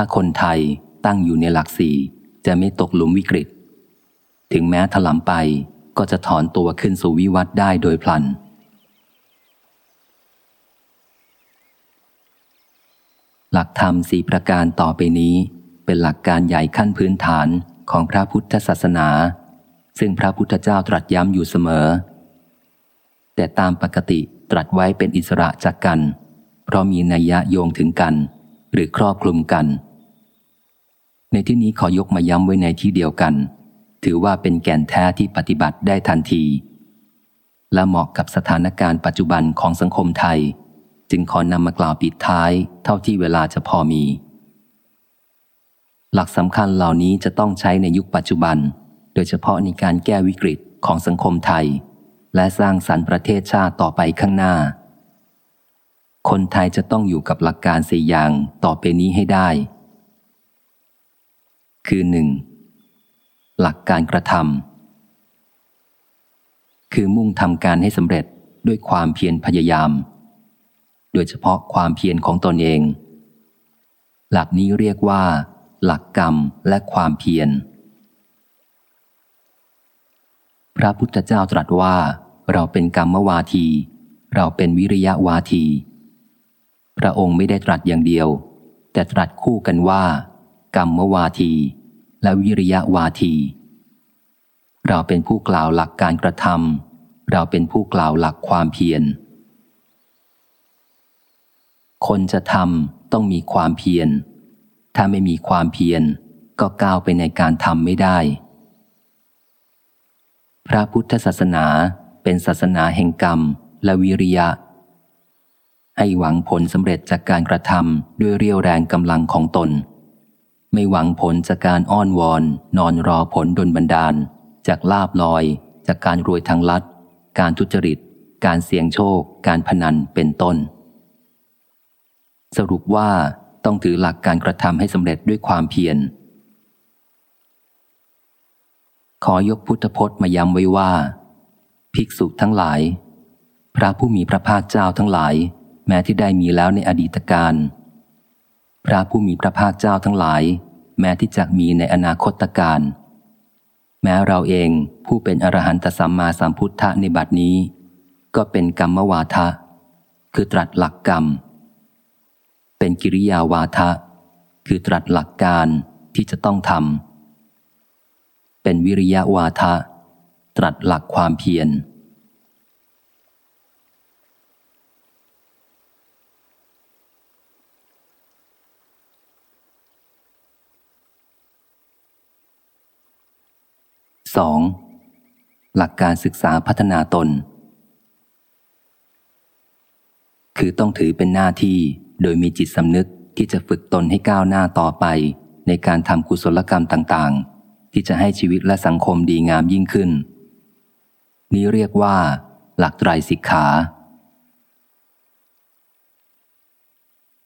ถ้าคนไทยตั้งอยู่ในหลักสี่จะไม่ตกหลุมวิกฤต ถึงแม้ถลำไปก็จะถอนตัวขึ้นสู่วิวัฒได้โดยพลัน หลักธรรมสี่ประการต่อไปนี้ เป็นหลักการใหญ่ขั้นพื้นฐานของพระพุทธศาสนา ซึ่งพระพุทธเจ้าตรัสย้ำอยู่เสมอ แต่ตามปกติตรัสไว้เป็นอิสระจากกัน เพราะมีนัยยะโยงถึงกัน หรือครอบคลุมกัน ในที่นี้ขอยกมาย้ำไว้ในที่เดียวกัน ถือว่าเป็นแก่นแท้ที่ปฏิบัติได้ทันที และเหมาะกับสถานการณ์ปัจจุบันของสังคมไทย จึงขอนำมากล่าวปิดท้ายเท่าที่เวลาจะพอมี หลักสำคัญเหล่านี้จะต้องใช้ในยุคปัจจุบัน โดยเฉพาะในการแก้วิกฤตของสังคมไทย และสร้างสรรค์ประเทศชาติต่อไปข้างหน้า คนไทยจะต้องอยู่กับหลักการสี่อย่างต่อไปนี้ให้ได้ คือหนึ่งหลักการกระทำคือมุ่งทำการให้สำเร็จด้วยความเพียรพยายาม โดยเฉพาะความเพียรของตนเอง หลักนี้เรียกว่า หลักกรรมและความเพียร พระพุทธเจ้าตรัสว่า เราเป็นกรรมวาที เราเป็นวิริยะวาที พระองค์ไม่ได้ตรัสอย่างเดียว แต่ตรัสคู่กันว่า กรรมวาที และวิริยะวาที เราเป็นผู้กล่าวหลักการกระทำเราเป็นผู้กล่าวหลักความเพียร คนจะทำต้องมีความเพียร ถ้าไม่มีความเพียร ก็ก้าวไปในการทำไม่ได้ พระพุทธศาสนาเป็นศาสนาแห่งกรรมและวิริยะ ให้หวังผลสำเร็จจากการกระทำด้วยเรี่ยวแรงกำลังของตน ไม่หวังผลจากการอ้อนวอน นอนรอผลดลบันดาล จากลาบลอย จากการรวยทางลัด การทุจริต การเสี่ยงโชค การพนันเป็นต้น สรุปว่าต้องถือหลักการกระทำให้สำเร็จด้วยความเพียรขอยกพุทธพจน์มาย้ำไว้ว่า ภิกษุทั้งหลาย พระผู้มีพระภาคเจ้าทั้งหลาย แม้ที่ได้มีแล้วในอดีตการ พระผู้มีพระภาคเจ้าทั้งหลาย แม้ที่จะมีในอนาคตการ แม้เราเองผู้เป็นอรหันตสัมมาสัมพุทธะในบัดนี้ ก็เป็นกรรมวาทะ คือตรัสหลักกรรม เป็นกิริยาวาทะ คือตรัสหลักการที่จะต้องทำเป็นวิริยะวาทะ ตรัสหลักความเพียร สองหลักการศึกษาพัฒนาตน คือต้องถือเป็นหน้าที่โดยมีจิตสำนึกที่จะฝึกตนให้ก้าวหน้าต่อไป ในการทำกุศลกรรมต่างๆ ที่จะให้ชีวิตและสังคมดีงามยิ่งขึ้น นี้เรียกว่า หลักไตรสิกขา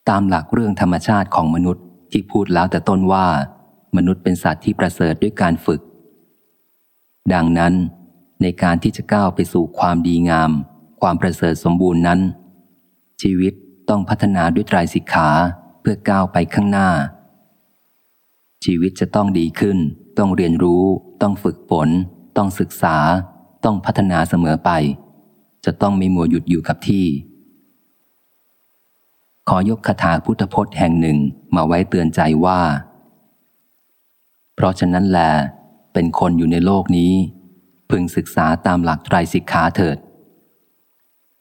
ตามหลักเรื่องธรรมชาติของมนุษย์ที่พูดแล้วแต่ต้นว่า มนุษย์เป็นสัตว์ที่ประเสริฐด้วยการฝึก ดังนั้น ในการที่จะก้าวไปสู่ความดีงาม ความประเสริฐสมบูรณ์นั้น ชีวิตต้องพัฒนาด้วยไตรสิกขาเพื่อก้าวไปข้างหน้า ชีวิตจะต้องดีขึ้น ต้องเรียนรู้ ต้องฝึกฝนต้องศึกษา ต้องพัฒนาเสมอไป จะต้องไม่มัวหยุดอยู่กับที่ ขอยกคาถาพุทธพจน์แห่งหนึ่งมาไว้เตือนใจว่า เพราะฉะนั้นแหละ เป็นคนอยู่ในโลกนี้ พึงศึกษาตามหลักไตรสิกขาเถิด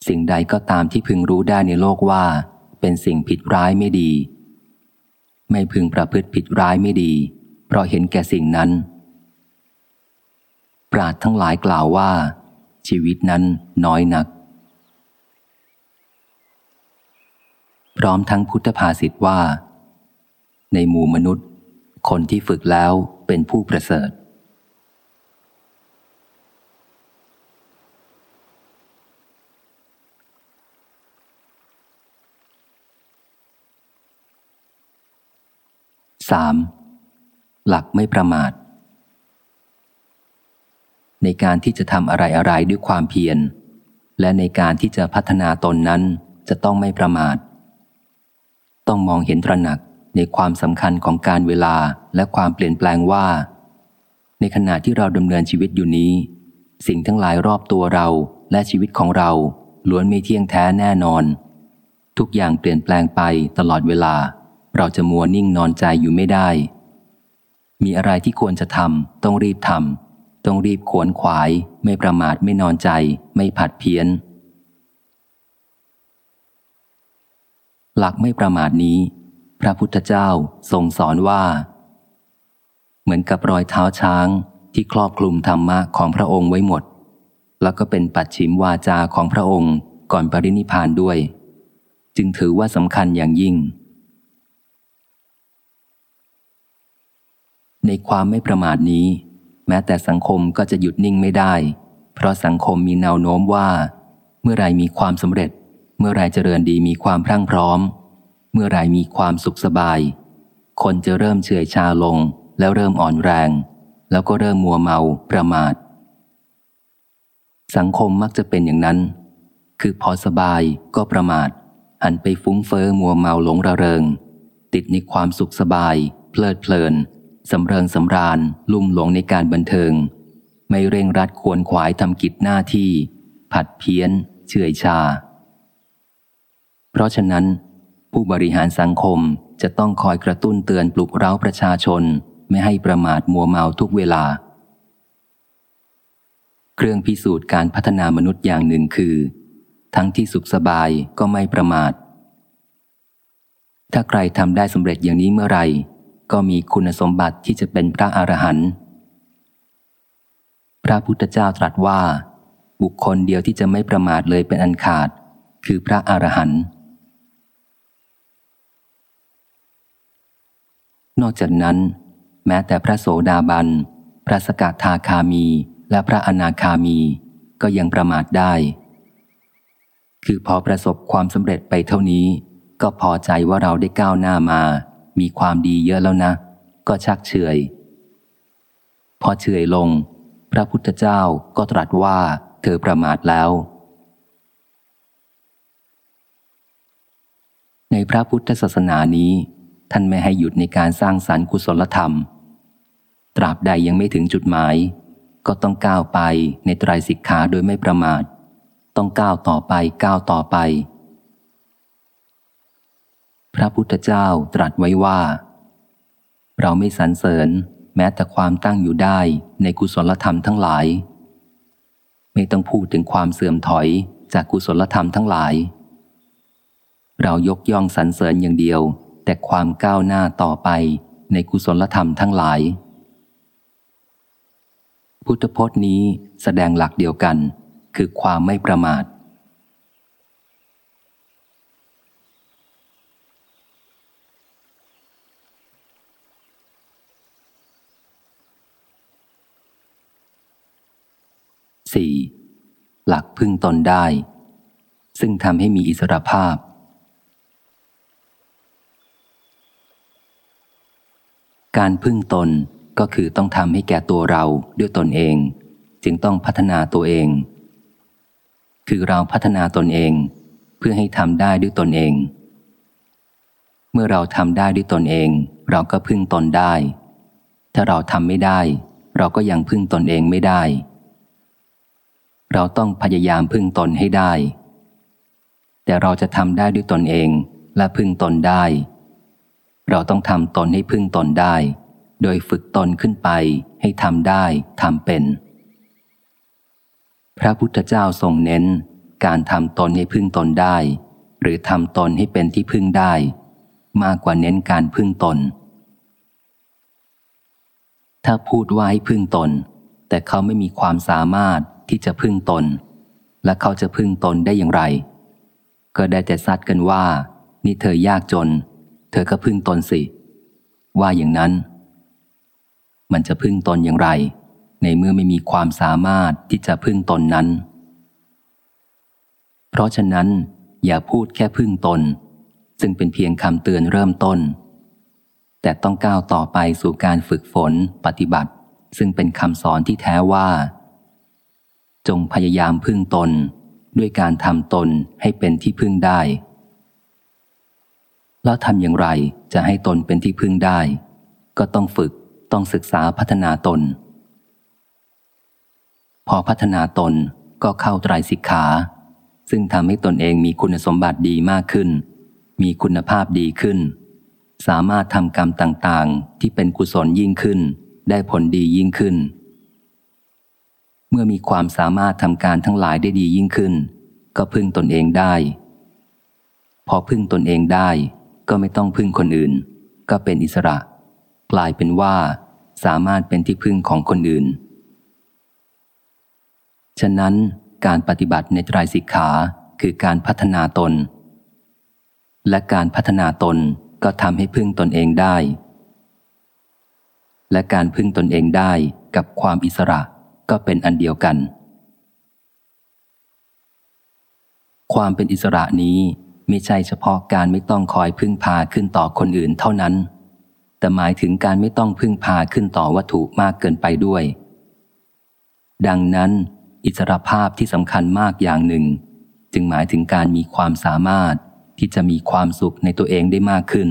สิ่งใดก็ตามที่พึงรู้ได้ในโลกว่า เป็นสิ่งผิดร้ายไม่ดี ไม่พึงประพฤติผิดร้ายไม่ดี เพราะเห็นแก่สิ่งนั้น ปราดทั้งหลายกล่าวว่า ชีวิตนั้นน้อยนัก พร้อมทั้งพุทธภาษิตว่า ในหมู่มนุษย์ คนที่ฝึกแล้วเป็นผู้ประเสริฐ สามหลักไม่ประมาท ในการที่จะทำอะไรอะไรด้วยความเพียร และในการที่จะพัฒนาตนนั้นจะต้องไม่ประมาท ต้องมองเห็นตระหนักในความสำคัญของการเวลาและความเปลี่ยนแปลงว่า ในขณะที่เราดำเนินชีวิตอยู่นี้ สิ่งทั้งหลายรอบตัวเราและชีวิตของเราล้วนไม่เที่ยงแท้แน่นอน ทุกอย่างเปลี่ยนแปลงไปตลอดเวลา เราจะมัวนิ่งนอนใจอยู่ไม่ได้ มีอะไรที่ควรจะทำต้องรีบทำต้องรีบขวนขวาย ไม่ประมาทไม่นอนใจ ไม่ผัดเพี้ยน หลักไม่ประมาทนี้ พระพุทธเจ้าทรงสอนว่า เหมือนกับรอยเท้าช้างที่ครอบคลุมธรรมะของพระองค์ไว้หมด แล้วก็เป็นปัจฉิมวาจาของพระองค์ก่อนปรินิพานด้วย จึงถือว่าสำคัญอย่างยิ่ง ในความไม่ประมาทนี้ แม้แต่สังคมก็จะหยุดนิ่งไม่ได้ เพราะสังคมมีแนวโน้มว่า เมื่อไรมีความสำเร็จ เมื่อไรเจริญดีมีความพรั่งพร้อม เมื่อไรมีความสุขสบาย คนจะเริ่มเฉื่อยชาลง แล้วเริ่มอ่อนแรง แล้วก็เริ่มมัวเมาประมาท สังคมมักจะเป็นอย่างนั้น คือพอสบายก็ประมาท หันไปฟุ้งเฟอ้อมัวเมาหลงระเริง ติดในความสุขสบาย เพลิดเพลิน สำเริงสำราญลุ่มหลงในการบันเทิง ไม่เร่งรัดควรขวายทำกิจหน้าที่ ผัดเพี้ยน เฉื่อยชา เพราะฉะนั้น ผู้บริหารสังคมจะต้องคอยกระตุ้นเตือนปลุกเร้าประชาชน ไม่ให้ประมาทมัวเมาทุกเวลา เครื่องพิสูจน์การพัฒนามนุษย์อย่างหนึ่งคือ ทั้งที่สุขสบายก็ไม่ประมาทถ้าใครทำได้สำเร็จอย่างนี้เมื่อไหร่ ก็มีคุณสมบัติที่จะเป็นพระอรหันต์พระพุทธเจ้าตรัสว่า บุคคลเดียวที่จะไม่ประมาทเลยเป็นอันขาด คือพระอรหันต์นอกจากนั้น แม้แต่พระโสดาบัน พระสกทาคามี และพระอนาคามีก็ยังประมาทได้ คือพอประสบความสำเร็จไปเท่านี้ ก็พอใจว่าเราได้ก้าวหน้ามา มีความดีเยอะแล้วนะ ก็ชักเฉยพอเฉยลง พระพุทธเจ้าก็ตรัสว่าเธอประมาทแล้ว ในพระพุทธศาสนานี้ ท่านไม่ให้หยุดในการสร้างสรรค์กุศลธรรม ตราบใดยังไม่ถึงจุดหมาย ก็ต้องก้าวไปในไตรสิกขาโดยไม่ประมาท ต้องก้าวต่อไปก้าวต่อไป พระพุทธเจ้าตรัสไว้ว่า เราไม่สรรเสริญแม้แต่ความตั้งอยู่ได้ในกุศลธรรมทั้งหลาย ไม่ต้องพูดถึงความเสื่อมถอยจากกุศลธรรมทั้งหลาย เรายกย่องสรรเสริญอย่างเดียว แต่ความก้าวหน้าต่อไปในกุศลธรรมทั้งหลาย พุทธพจน์นี้แสดงหลักเดียวกัน คือความไม่ประมาท สี่หลักพึ่งตนได้ ซึ่งทำให้มีอิสรภาพ การพึ่งตนก็คือต้องทำให้แก่ตัวเราด้วยตนเอง จึงต้องพัฒนาตัวเอง คือเราพัฒนาตนเอง เพื่อให้ทำได้ด้วยตนเอง เมื่อเราทำได้ด้วยตนเอง เราก็พึ่งตนได้ ถ้าเราทำไม่ได้ เราก็ยังพึ่งตนเองไม่ได้ เราต้องพยายามพึ่งตนให้ได้ แต่เราจะทำได้ด้วยตนเองและพึ่งตนได้ เราต้องทำตนให้พึ่งตนได้ โดยฝึกตนขึ้นไปให้ทำได้ทำเป็น พระพุทธเจ้าทรงเน้น การทำตนให้พึ่งตนได้ หรือทำตนให้เป็นที่พึ่งได้ มากกว่าเน้นการพึ่งตน ถ้าพูดว่าให้พึ่งตน แต่เขาไม่มีความสามารถ ที่จะพึ่งตน และเขาจะพึ่งตนได้อย่างไร ก็ได้แต่ซัดกันว่า นี่เธอยากจน เธอก็พึ่งตนสิ ว่าอย่างนั้น มันจะพึ่งตนอย่างไร ในเมื่อไม่มีความสามารถที่จะพึ่งตนนั้น เพราะฉะนั้น อย่าพูดแค่พึ่งตน ซึ่งเป็นเพียงคำเตือนเริ่มต้น แต่ต้องก้าวต่อไปสู่การฝึกฝนปฏิบัติ ซึ่งเป็นคำสอนที่แท้ว่า จงพยายามพึ่งตน ด้วยการทำตนให้เป็นที่พึ่งได้ แล้วทำอย่างไรจะให้ตนเป็นที่พึ่งได้ ก็ต้องฝึกต้องศึกษาพัฒนาตน พอพัฒนาตนก็เข้าไตรสิกขา ซึ่งทำให้ตนเองมีคุณสมบัติดีมากขึ้น มีคุณภาพดีขึ้น สามารถทำกรรมต่างๆ ที่เป็นกุศลยิ่งขึ้น ได้ผลดียิ่งขึ้น เมื่อมีความสามารถทำการทั้งหลายได้ดียิ่งขึ้น ก็พึ่งตนเองได้ พอพึ่งตนเองได้ ก็ไม่ต้องพึ่งคนอื่น ก็เป็นอิสระ กลายเป็นว่า สามารถเป็นที่พึ่งของคนอื่น ฉะนั้นการปฏิบัติในไตรสิกขาคือการพัฒนาตน และการพัฒนาตนก็ทำให้พึ่งตนเองได้ และการพึ่งตนเองได้กับความอิสระ ก็เป็นอันเดียวกัน ความเป็นอิสระนี้ไม่ใช่เฉพาะการไม่ต้องคอยพึ่งพาขึ้นต่อคนอื่นเท่านั้น แต่หมายถึงการไม่ต้องพึ่งพาขึ้นต่อวัตถุมากเกินไปด้วย ดังนั้นอิสรภาพที่สำคัญมากอย่างหนึ่ง จึงหมายถึงการมีความสามารถที่จะมีความสุขในตัวเองได้มากขึ้น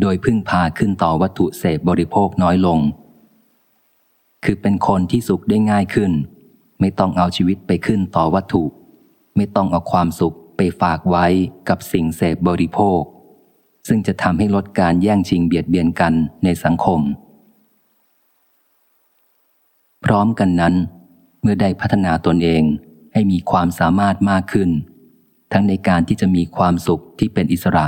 โดยพึ่งพาขึ้นต่อวัตถุเสพบริโภคน้อยลง คือเป็นคนที่สุขได้ง่ายขึ้น ไม่ต้องเอาชีวิตไปขึ้นต่อวัตถุ ไม่ต้องเอาความสุขไปฝากไว้กับสิ่งเสพบริโภค ซึ่งจะทำให้ลดการแย่งชิงเบียดเบียนกันในสังคม พร้อมกันนั้น เมื่อได้พัฒนาตนเองให้มีความสามารถมากขึ้น ทั้งในการที่จะมีความสุขที่เป็นอิสระ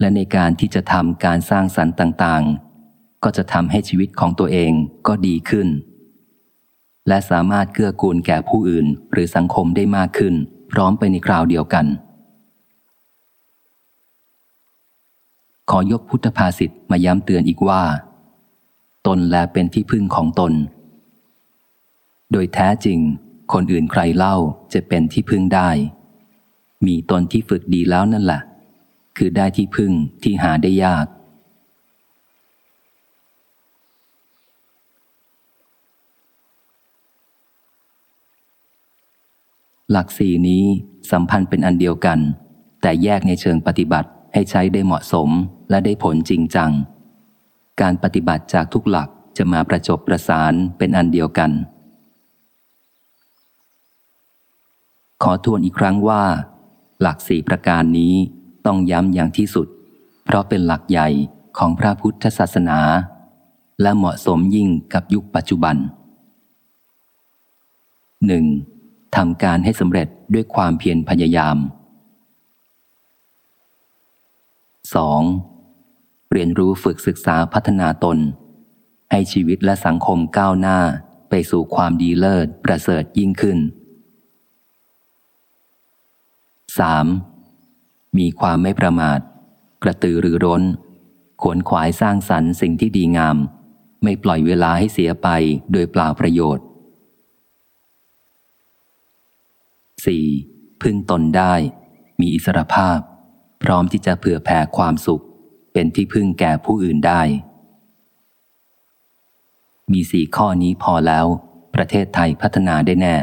และในการที่จะทำการสร้างสรรค์ต่าง ก็จะทำให้ชีวิตของตัวเองก็ดีขึ้น และสามารถเกื้อกูลแก่ผู้อื่นหรือสังคมได้มากขึ้น พร้อมไปในคราวเดียวกัน ขอยกพุทธภาษิตมาย้ำเตือนอีกว่า ตนแลเป็นที่พึ่งของตน โดยแท้จริง คนอื่นใครเล่าจะเป็นที่พึ่งได้ มีตนที่ฝึกดีแล้วนั่นแหละ คือได้ที่พึ่งที่หาได้ยาก หลักสี่นี้สัมพันธ์เป็นอันเดียวกัน แต่แยกในเชิงปฏิบัติให้ใช้ได้เหมาะสมและได้ผลจริงจัง การปฏิบัติจากทุกหลักจะมาประจบประสานเป็นอันเดียวกัน ขอทวนอีกครั้งว่า หลักสี่ประการนี้ต้องย้ำอย่างที่สุด เพราะเป็นหลักใหญ่ของพระพุทธศาสนา และเหมาะสมยิ่งกับยุคปัจจุบันหนึ่ง ทำการให้สำเร็จด้วยความเพียรพยายาม 2. เรียนรู้ฝึกศึกษาพัฒนาตน ให้ชีวิตและสังคมก้าวหน้าไปสู่ความดีเลิศประเสริฐยิ่งขึ้น 3. มีความไม่ประมาท กระตือรือร้น ขวนขวายสร้างสรรค์สิ่งที่ดีงาม ไม่ปล่อยเวลาให้เสียไปโดยเปล่าประโยชน์ 4. พึ่งตนได้ มีอิสรภาพ พร้อมที่จะเผื่อแผ่ความสุข เป็นที่พึ่งแก่ผู้อื่นได้ มีสี่ข้อนี้พอแล้ว ประเทศไทยพัฒนาได้แน่